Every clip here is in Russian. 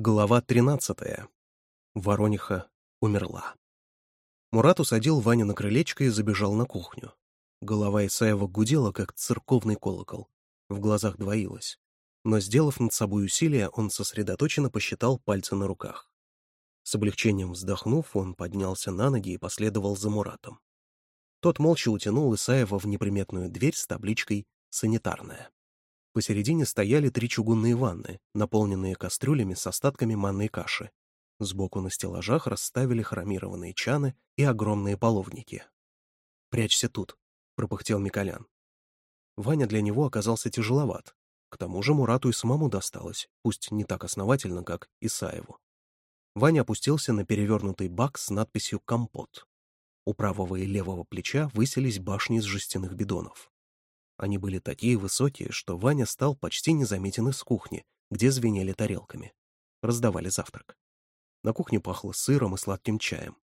Глава 13. Ворониха умерла. Мурат усадил Ваню на крылечко и забежал на кухню. Голова Исаева гудела, как церковный колокол. В глазах двоилось. Но, сделав над собой усилие, он сосредоточенно посчитал пальцы на руках. С облегчением вздохнув, он поднялся на ноги и последовал за Муратом. Тот молча утянул Исаева в неприметную дверь с табличкой «Санитарная». Посередине стояли три чугунные ванны, наполненные кастрюлями с остатками манной каши. Сбоку на стеллажах расставили хромированные чаны и огромные половники. «Прячься тут», — пропыхтел Миколян. Ваня для него оказался тяжеловат. К тому же Мурату и самому досталось, пусть не так основательно, как Исаеву. Ваня опустился на перевернутый бак с надписью «Компот». У правого и левого плеча высились башни из жестяных бидонов. Они были такие высокие, что Ваня стал почти незаметен из кухни, где звенели тарелками. Раздавали завтрак. На кухне пахло сыром и сладким чаем.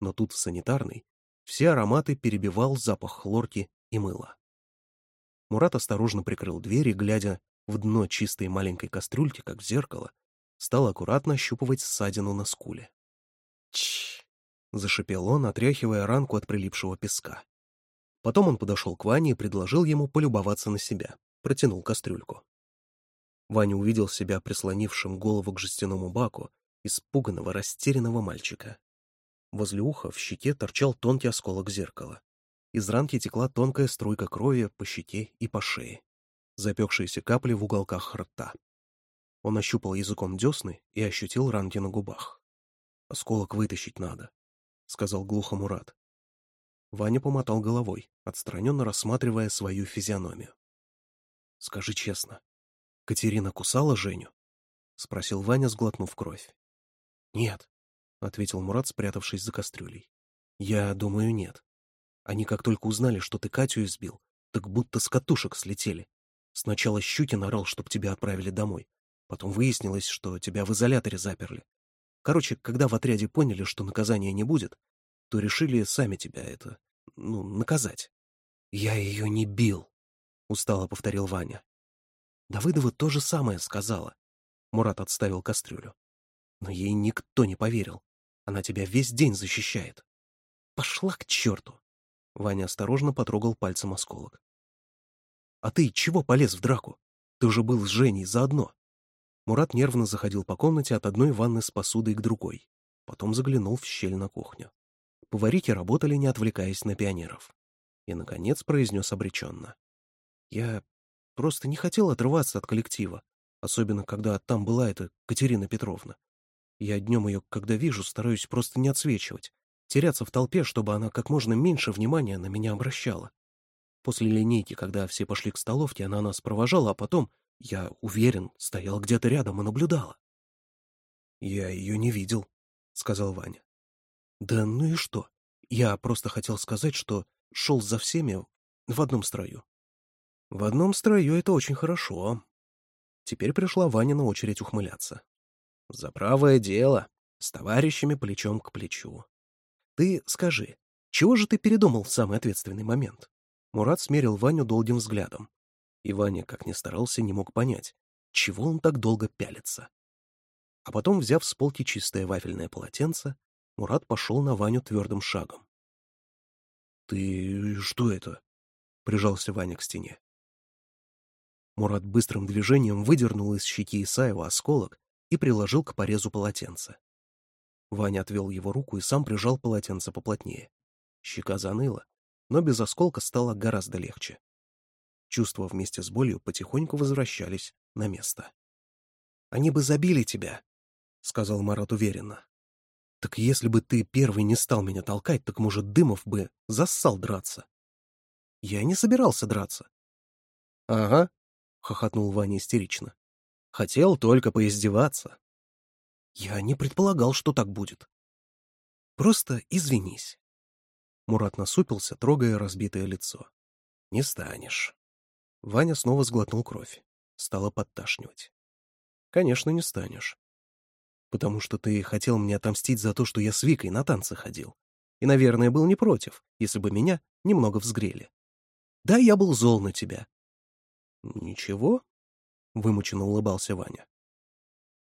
Но тут, в санитарной, все ароматы перебивал запах хлорки и мыла. Мурат осторожно прикрыл дверь и, глядя в дно чистой маленькой кастрюльки, как в зеркало, стал аккуратно ощупывать ссадину на скуле. «Чш!» — зашипел он, отряхивая ранку от прилипшего песка. Потом он подошел к Ване и предложил ему полюбоваться на себя, протянул кастрюльку. Ваня увидел себя прислонившим голову к жестяному баку испуганного, растерянного мальчика. Возле уха в щеке торчал тонкий осколок зеркала. Из ранки текла тонкая струйка крови по щеке и по шее, запекшиеся капли в уголках рта. Он ощупал языком десны и ощутил ранки на губах. «Осколок вытащить надо», — сказал глухо Мурат. Ваня помотал головой, отстраненно рассматривая свою физиономию. «Скажи честно, Катерина кусала Женю?» — спросил Ваня, сглотнув кровь. «Нет», — ответил Мурат, спрятавшись за кастрюлей. «Я думаю, нет. Они как только узнали, что ты Катю избил, так будто с катушек слетели. Сначала Щукин орал, чтоб тебя отправили домой. Потом выяснилось, что тебя в изоляторе заперли. Короче, когда в отряде поняли, что наказания не будет, то решили сами тебя это ну, наказать. «Я ее не бил», — устало повторил Ваня. Давыдова то же самое сказала. Мурат отставил кастрюлю. «Но ей никто не поверил. Она тебя весь день защищает». «Пошла к черту!» Ваня осторожно потрогал пальцем осколок. «А ты чего полез в драку? Ты уже был с Женей заодно». Мурат нервно заходил по комнате от одной ванны с посудой к другой. Потом заглянул в щель на кухню. Поварики работали, не отвлекаясь на пионеров. И, наконец, произнес обреченно. «Я просто не хотел отрываться от коллектива, особенно когда там была эта Катерина Петровна. Я днем ее, когда вижу, стараюсь просто не отсвечивать, теряться в толпе, чтобы она как можно меньше внимания на меня обращала. После линейки, когда все пошли к столовке, она нас провожала, а потом, я уверен, стояла где-то рядом и наблюдала. «Я ее не видел», — сказал Ваня. Да ну и что? Я просто хотел сказать, что шел за всеми в одном строю. В одном строю это очень хорошо. Теперь пришла Ваня на очередь ухмыляться. За правое дело, с товарищами плечом к плечу. Ты скажи, чего же ты передумал в самый ответственный момент? Мурат смерил Ваню долгим взглядом. И Ваня, как ни старался, не мог понять, чего он так долго пялится. А потом, взяв с полки чистое вафельное полотенце, Мурат пошел на Ваню твердым шагом. «Ты что это?» — прижался Ваня к стене. Мурат быстрым движением выдернул из щеки Исаева осколок и приложил к порезу полотенце. Ваня отвел его руку и сам прижал полотенце поплотнее. Щека заныла, но без осколка стало гораздо легче. Чувства вместе с болью потихоньку возвращались на место. «Они бы забили тебя», — сказал Марат уверенно. Так если бы ты первый не стал меня толкать, так, может, Дымов бы зассал драться. Я не собирался драться. — Ага, — хохотнул Ваня истерично. — Хотел только поиздеваться. Я не предполагал, что так будет. — Просто извинись. Мурат насупился, трогая разбитое лицо. — Не станешь. Ваня снова сглотнул кровь. Стало подташнивать. — Конечно, не станешь потому что ты хотел мне отомстить за то, что я с Викой на танцы ходил. И, наверное, был не против, если бы меня немного взгрели. Да, я был зол на тебя». «Ничего?» — вымученно улыбался Ваня.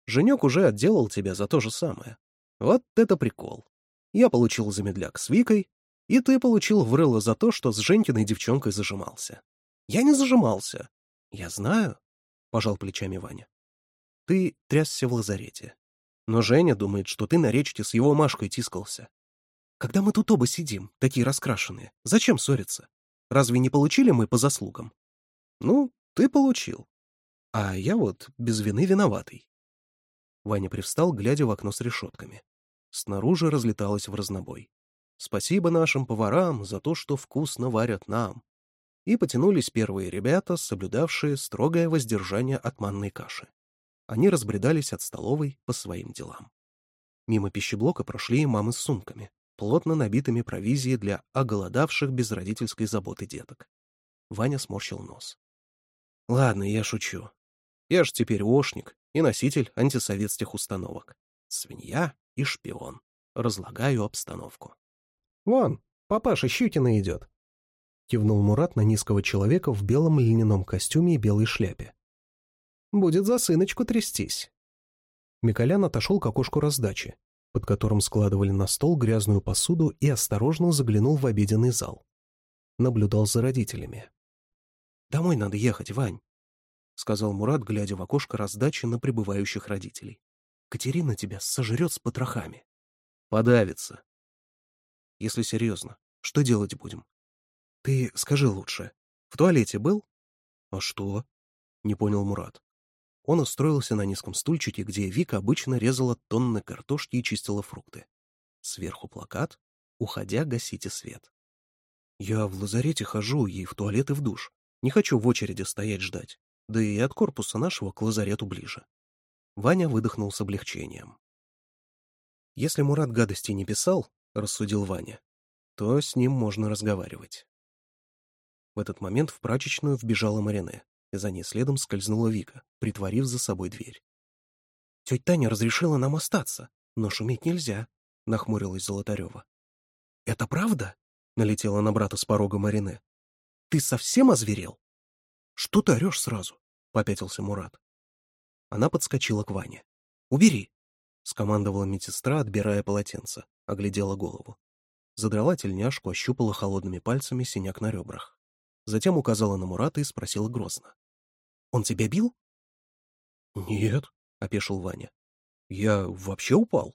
«Женек уже отделал тебя за то же самое. Вот это прикол. Я получил замедляк с Викой, и ты получил врыло за то, что с Женькиной девчонкой зажимался». «Я не зажимался». «Я знаю», — пожал плечами Ваня. «Ты трясся в лазарете, но Женя думает, что ты на речке с его Машкой тискался. Когда мы тут оба сидим, такие раскрашенные, зачем ссориться? Разве не получили мы по заслугам? Ну, ты получил. А я вот без вины виноватый. Ваня привстал, глядя в окно с решетками. Снаружи разлеталось в разнобой. Спасибо нашим поварам за то, что вкусно варят нам. И потянулись первые ребята, соблюдавшие строгое воздержание от манной каши. Они разбредались от столовой по своим делам. Мимо пищеблока прошли мамы с сумками, плотно набитыми провизией для оголодавших без родительской заботы деток. Ваня сморщил нос. «Ладно, я шучу. Я ж теперь ошник и носитель антисоветских установок. Свинья и шпион. Разлагаю обстановку». «Вон, папаша Щукина идет», — кивнул Мурат на низкого человека в белом льняном костюме и белой шляпе, Будет за сыночку трястись. Миколян отошел к окошку раздачи, под которым складывали на стол грязную посуду и осторожно заглянул в обеденный зал. Наблюдал за родителями. «Домой надо ехать, Вань», — сказал Мурат, глядя в окошко раздачи на прибывающих родителей. «Катерина тебя сожрет с потрохами». «Подавится». «Если серьезно, что делать будем?» «Ты скажи лучше, в туалете был?» «А что?» — не понял Мурат. Он устроился на низком стульчике, где Вика обычно резала тонны картошки и чистила фрукты. Сверху плакат «Уходя, гасите свет». «Я в лазарете хожу и в туалет, и в душ. Не хочу в очереди стоять ждать. Да и от корпуса нашего к лазарету ближе». Ваня выдохнул с облегчением. «Если Мурат гадости не писал, — рассудил Ваня, — то с ним можно разговаривать». В этот момент в прачечную вбежала Марине. За ней следом скользнула Вика, притворив за собой дверь. «Тетя Таня разрешила нам остаться, но шуметь нельзя», — нахмурилась Золотарева. «Это правда?» — налетела на брата с порога Марине. «Ты совсем озверел?» «Что ты орешь сразу?» — попятился Мурат. Она подскочила к Ване. «Убери!» — скомандовала медсестра, отбирая полотенце, оглядела голову. Задрала тельняшку, ощупала холодными пальцами синяк на ребрах затем указала на Мурата и спросила грозно. «Он тебя бил?» «Нет», — опешил Ваня. «Я вообще упал».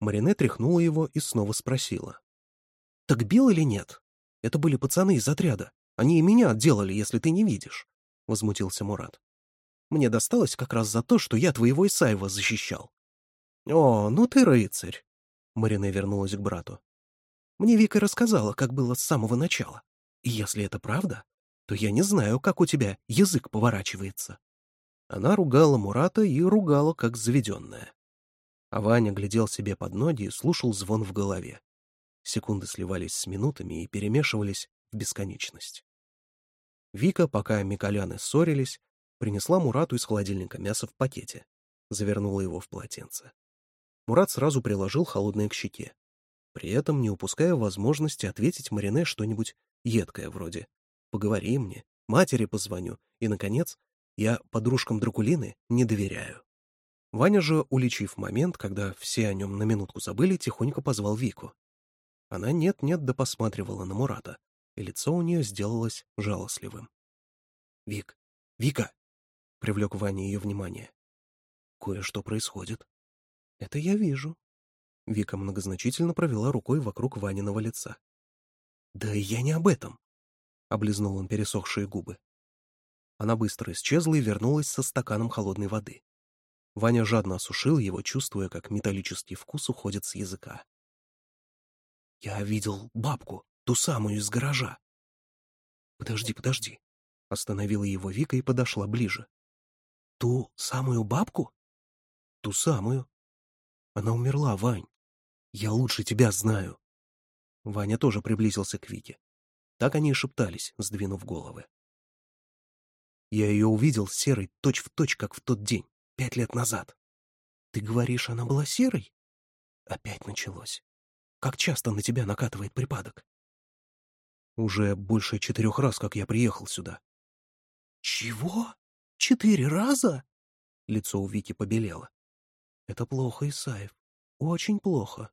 Марине тряхнула его и снова спросила. «Так бил или нет? Это были пацаны из отряда. Они и меня отделали, если ты не видишь», — возмутился Мурат. «Мне досталось как раз за то, что я твоего Исаева защищал». «О, ну ты рыцарь», — Марине вернулась к брату. «Мне Вика рассказала, как было с самого начала. И если это правда, то я не знаю, как у тебя язык поворачивается». Она ругала Мурата и ругала, как заведенная. А Ваня глядел себе под ноги и слушал звон в голове. Секунды сливались с минутами и перемешивались в бесконечность. Вика, пока микаляны ссорились, принесла Мурату из холодильника мясо в пакете, завернула его в полотенце. Мурат сразу приложил холодное к щеке, при этом не упуская возможности ответить Марине что-нибудь Едкая вроде. «Поговори мне, матери позвоню, и, наконец, я подружкам Дракулины не доверяю». Ваня же, уличив момент, когда все о нем на минутку забыли, тихонько позвал Вику. Она нет-нет да посматривала на Мурата, и лицо у нее сделалось жалостливым. «Вик! Вика!» — привлек Ваня ее внимание. «Кое-что происходит». «Это я вижу». Вика многозначительно провела рукой вокруг Ваниного лица. «Да я не об этом», — облизнул он пересохшие губы. Она быстро исчезла и вернулась со стаканом холодной воды. Ваня жадно осушил его, чувствуя, как металлический вкус уходит с языка. «Я видел бабку, ту самую из гаража». «Подожди, подожди», — остановила его Вика и подошла ближе. «Ту самую бабку?» «Ту самую. Она умерла, Вань. Я лучше тебя знаю. Ваня тоже приблизился к Вике. Так они и шептались, сдвинув головы. Я ее увидел серой точь-в-точь, точь, как в тот день, пять лет назад. Ты говоришь, она была серой? Опять началось. Как часто на тебя накатывает припадок? Уже больше четырех раз, как я приехал сюда. Чего? Четыре раза? Лицо у Вики побелело. Это плохо, Исаев. Очень плохо.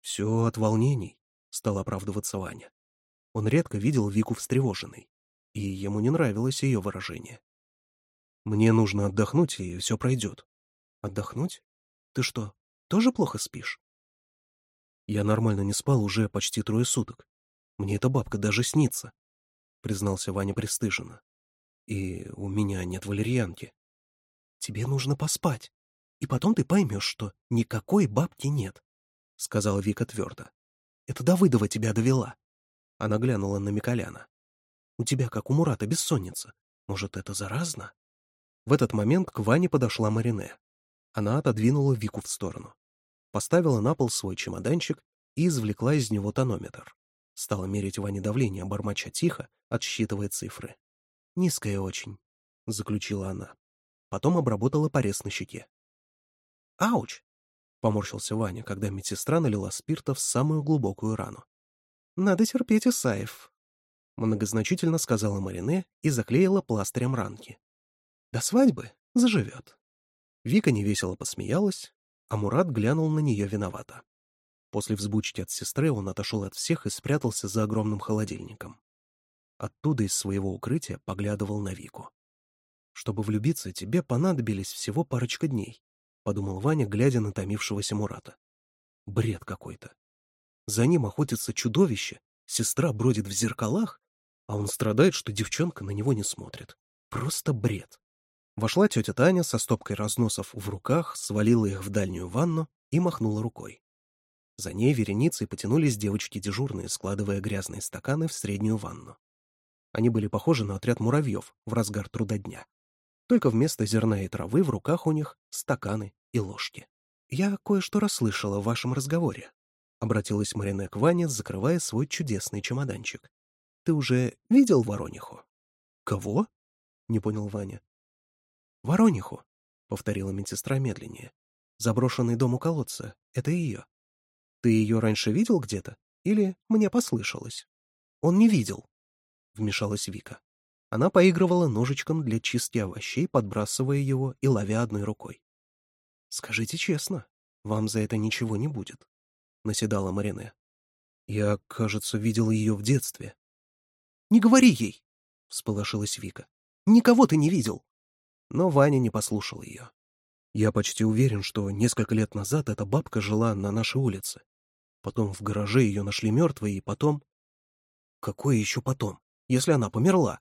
Все от волнений. — стал оправдываться Ваня. Он редко видел Вику встревоженной, и ему не нравилось ее выражение. «Мне нужно отдохнуть, и все пройдет». «Отдохнуть? Ты что, тоже плохо спишь?» «Я нормально не спал уже почти трое суток. Мне эта бабка даже снится», — признался Ваня пристыженно. «И у меня нет валерьянки». «Тебе нужно поспать, и потом ты поймешь, что никакой бабки нет», — сказала Вика твердо. Это Давыдова тебя довела». Она глянула на Миколяна. «У тебя, как у Мурата, бессонница. Может, это заразно?» В этот момент к Ване подошла Марине. Она отодвинула Вику в сторону. Поставила на пол свой чемоданчик и извлекла из него тонометр. Стала мерить Ване давление, бормоча тихо, отсчитывая цифры. «Низкое очень», — заключила она. Потом обработала порез на щеке. «Ауч!» — поморщился Ваня, когда медсестра налила спирта в самую глубокую рану. «Надо терпеть, Исаев», — многозначительно сказала Марине и заклеила пластырем ранки. «До свадьбы заживет». Вика невесело посмеялась, а Мурат глянул на нее виновато. После взбучки от сестры он отошел от всех и спрятался за огромным холодильником. Оттуда из своего укрытия поглядывал на Вику. Чтобы влюбиться, тебе понадобились всего парочка дней. — подумал Ваня, глядя на томившегося Мурата. «Бред какой-то. За ним охотится чудовище, сестра бродит в зеркалах, а он страдает, что девчонка на него не смотрит. Просто бред». Вошла тетя Таня со стопкой разносов в руках, свалила их в дальнюю ванну и махнула рукой. За ней вереницей потянулись девочки-дежурные, складывая грязные стаканы в среднюю ванну. Они были похожи на отряд муравьев в разгар труда дня только вместо зерна и травы в руках у них стаканы и ложки. «Я кое-что расслышала в вашем разговоре», — обратилась Марине к Ване, закрывая свой чудесный чемоданчик. «Ты уже видел Ворониху?» «Кого?» — не понял Ваня. «Ворониху», — повторила медсестра медленнее. «Заброшенный дом у колодца — это ее. Ты ее раньше видел где-то? Или мне послышалось?» «Он не видел», — вмешалась Вика. Она поигрывала ножичком для чистки овощей, подбрасывая его и ловя одной рукой. «Скажите честно, вам за это ничего не будет», — наседала Марине. «Я, кажется, видел ее в детстве». «Не говори ей!» — всполошилась Вика. «Никого ты не видел!» Но Ваня не послушал ее. Я почти уверен, что несколько лет назад эта бабка жила на нашей улице. Потом в гараже ее нашли мертвой, и потом... Какое еще потом, если она померла?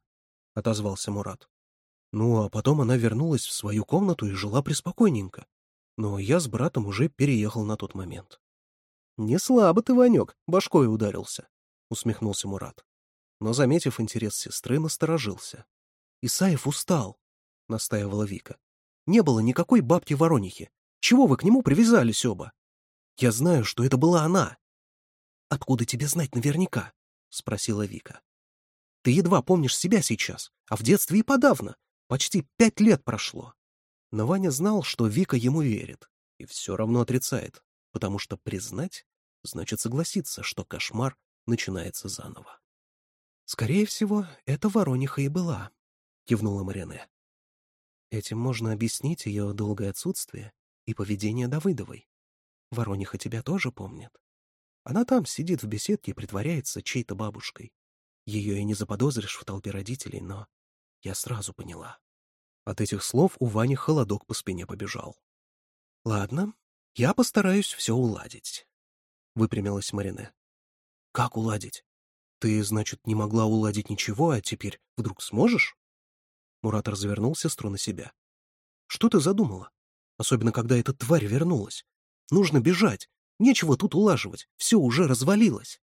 — отозвался Мурат. Ну, а потом она вернулась в свою комнату и жила преспокойненько. Но я с братом уже переехал на тот момент. «Не слабо ты, Ванек, башкой ударился», — усмехнулся Мурат. Но, заметив интерес сестры, насторожился. «Исаев устал», — настаивала Вика. «Не было никакой бабки Воронихи. Чего вы к нему привязались оба? Я знаю, что это была она». «Откуда тебе знать наверняка?» — спросила Вика. Ты едва помнишь себя сейчас, а в детстве и подавно. Почти пять лет прошло. Но Ваня знал, что Вика ему верит, и все равно отрицает, потому что признать значит согласиться, что кошмар начинается заново. «Скорее всего, это Ворониха и была», — кивнула Марине. «Этим можно объяснить ее долгое отсутствие и поведение Давыдовой. Ворониха тебя тоже помнит. Она там сидит в беседке и притворяется чьей-то бабушкой. Ее и не заподозришь в толпе родителей, но я сразу поняла. От этих слов у Вани холодок по спине побежал. «Ладно, я постараюсь все уладить», — выпрямилась Марине. «Как уладить? Ты, значит, не могла уладить ничего, а теперь вдруг сможешь?» Мурат развернулся, стру на себя. «Что ты задумала? Особенно, когда эта тварь вернулась. Нужно бежать. Нечего тут улаживать. Все уже развалилось».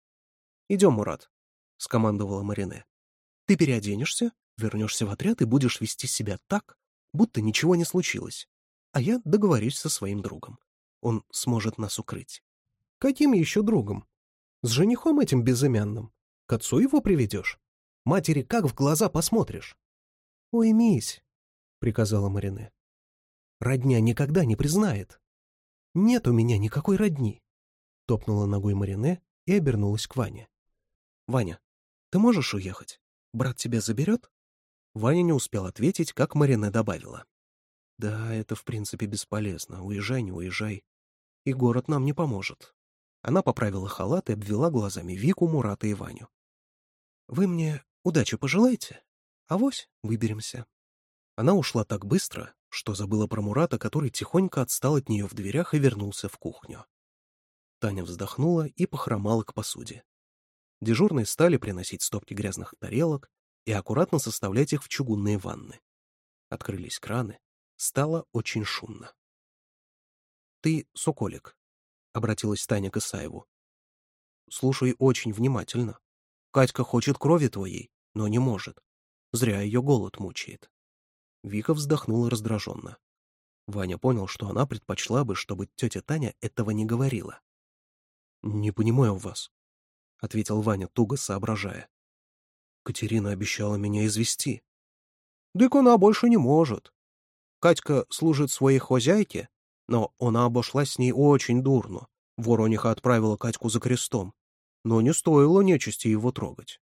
«Идем, Мурат», — скомандовала Марине. «Ты переоденешься, вернешься в отряд и будешь вести себя так, будто ничего не случилось. А я договорюсь со своим другом. Он сможет нас укрыть». «Каким еще другом? С женихом этим безымянным? К отцу его приведешь? Матери как в глаза посмотришь?» «Уймись», — приказала Марине. «Родня никогда не признает». «Нет у меня никакой родни», — топнула ногой Марине и обернулась к Ване. «Ваня, ты можешь уехать? Брат тебя заберет?» Ваня не успел ответить, как Марина добавила. «Да, это в принципе бесполезно. Уезжай, не уезжай. И город нам не поможет». Она поправила халат и обвела глазами Вику, Мурата и Ваню. «Вы мне удачи пожелайте, авось выберемся». Она ушла так быстро, что забыла про Мурата, который тихонько отстал от нее в дверях и вернулся в кухню. Таня вздохнула и похромала к посуде. Дежурные стали приносить стопки грязных тарелок и аккуратно составлять их в чугунные ванны. Открылись краны, стало очень шумно. «Ты соколик», — обратилась Таня к Исаеву. «Слушай очень внимательно. Катька хочет крови твоей, но не может. Зря ее голод мучает». Вика вздохнула раздраженно. Ваня понял, что она предпочла бы, чтобы тетя Таня этого не говорила. «Не понимаю вас. — ответил Ваня, туго соображая. Катерина обещала меня извести. Дык она больше не может. Катька служит своей хозяйке, но она обошлась с ней очень дурно. Ворониха отправила Катьку за крестом, но не стоило нечисти его трогать.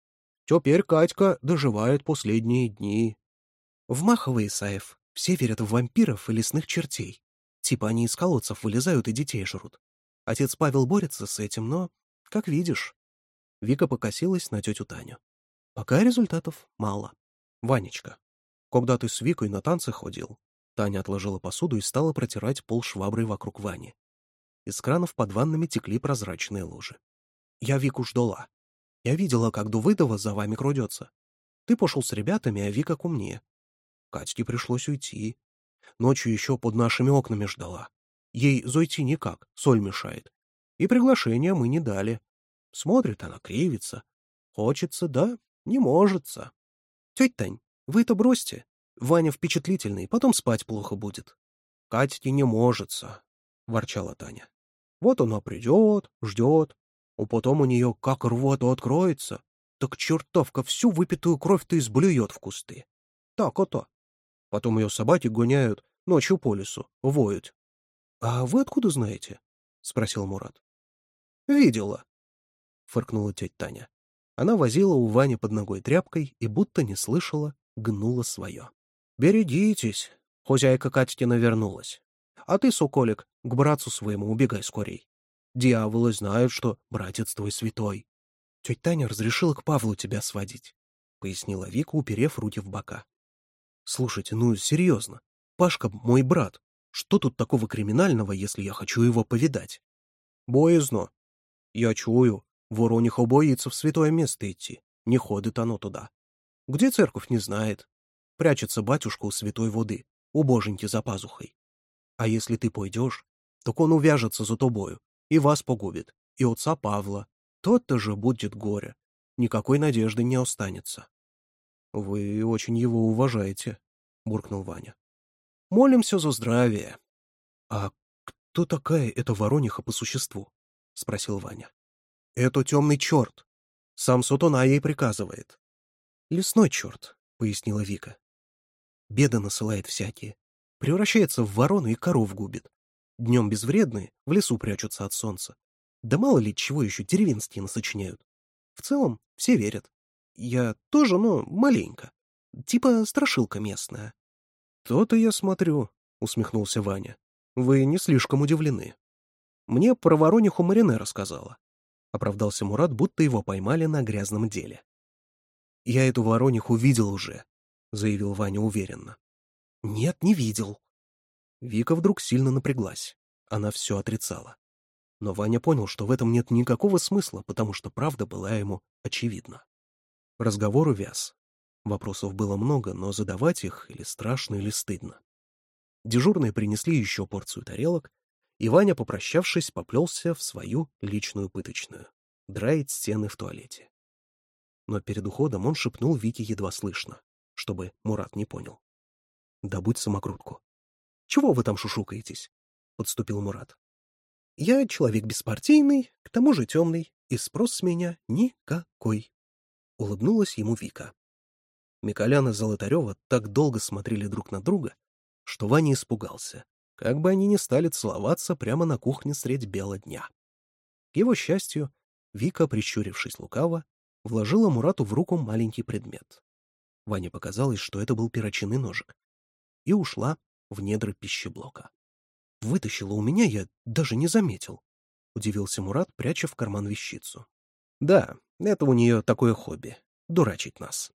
Теперь Катька доживает последние дни. В Махово Исаев все верят в вампиров и лесных чертей. Типа они из колодцев вылезают и детей жрут. Отец Павел борется с этим, но, как видишь, Вика покосилась на тетю Таню. «Пока результатов мало. Ванечка, когда ты с Викой на танцы ходил?» Таня отложила посуду и стала протирать пол шваброй вокруг Вани. Из кранов под ваннами текли прозрачные лужи. «Я Вику ждала. Я видела, как Дувыдова за вами крудется. Ты пошел с ребятами, а Вика ко мне. Катьке пришлось уйти. Ночью еще под нашими окнами ждала. Ей зайти никак, соль мешает. И приглашения мы не дали, Смотрит она, кривится. Хочется, да, не можется. Тетя Тань, вы это бросьте. Ваня впечатлительный, потом спать плохо будет. Катьке не можется, — ворчала Таня. Вот она придет, ждет, а потом у нее как рвота откроется, так чертовка всю выпитую кровь-то изблюет в кусты. Так ото. Потом ее собаки гоняют ночью по лесу, воют. — А вы откуда знаете? — спросил Мурат. — Видела, — фыркнула тетя Таня. Она возила у Вани под ногой тряпкой и будто не слышала, гнула свое. «Берегитесь!» — хозяйка Катькина вернулась. «А ты, соколик, к братцу своему убегай скорей. Дьяволы знают, что братец твой святой». «Тетя Таня разрешила к Павлу тебя сводить», — пояснила Вика, уперев руки в бока. «Слушайте, ну серьезно, Пашка мой брат. Что тут такого криминального, если я хочу его повидать?» «Боязно. Я чую, Вору у боится в святое место идти, не ходит оно туда. Где церковь не знает. Прячется батюшка у святой воды, у боженьки за пазухой. А если ты пойдешь, так он увяжется за тобою, и вас погубит, и отца Павла. Тот-то же будет горе. Никакой надежды не останется. — Вы очень его уважаете, — буркнул Ваня. — Молимся за здравие. — А кто такая эта ворониха по существу? — спросил Ваня. Это темный черт. Сам Сутона ей приказывает. Лесной черт, пояснила Вика. Беда насылает всякие. Превращается в ворону и коров губит. Днем безвредные, в лесу прячутся от солнца. Да мало ли чего еще деревенские насочиняют. В целом, все верят. Я тоже, но маленько. Типа страшилка местная. «То-то я смотрю», — усмехнулся Ваня. «Вы не слишком удивлены. Мне про ворониху Марине рассказала. — оправдался Мурат, будто его поймали на грязном деле. «Я эту ворониху видел уже», — заявил Ваня уверенно. «Нет, не видел». Вика вдруг сильно напряглась. Она все отрицала. Но Ваня понял, что в этом нет никакого смысла, потому что правда была ему очевидна. Разговор увяз. Вопросов было много, но задавать их или страшно, или стыдно. Дежурные принесли еще порцию тарелок, и Ваня, попрощавшись, поплелся в свою личную пыточную — драить стены в туалете. Но перед уходом он шепнул Вике едва слышно, чтобы Мурат не понял. "Да будь самокрутку». «Чего вы там шушукаетесь?» — подступил Мурат. «Я человек беспартийный, к тому же темный, и спрос с меня никакой», — улыбнулась ему Вика. Миколян и Золотарева так долго смотрели друг на друга, что Ваня испугался, как бы они ни стали целоваться прямо на кухне средь бела дня. К его счастью, Вика, прищурившись лукаво, вложила Мурату в руку маленький предмет. Ване показалось, что это был перочинный ножик, и ушла в недра пищеблока. «Вытащила у меня, я даже не заметил», — удивился Мурат, пряча в карман вещицу. «Да, это у нее такое хобби — дурачить нас».